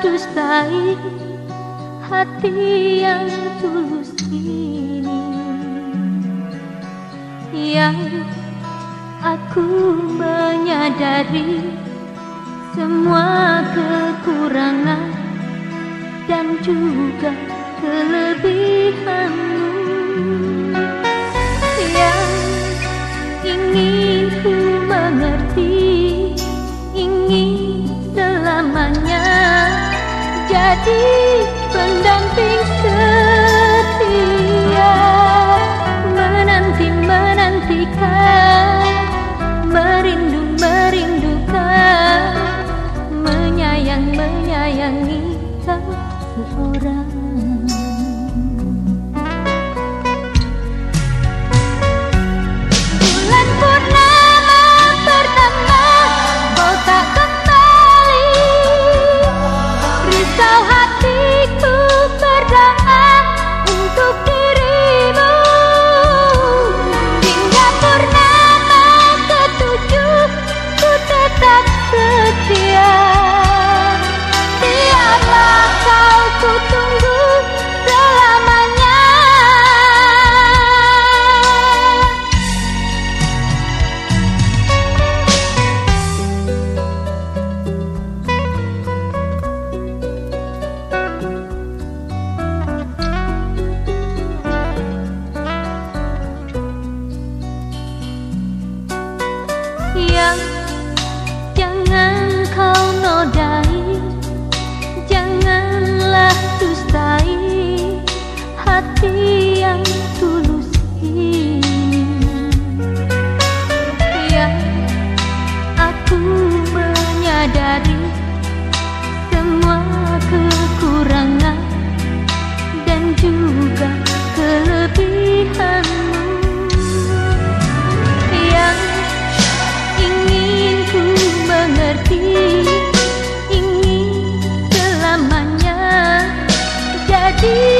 dustai Hati yang tulus ini. Yang aku menyadari Semua kekurangan Dan juga kelebihanmu. Yang ingin Jadi pendamping setia. Menanti-menantikan Merindu hati yang You.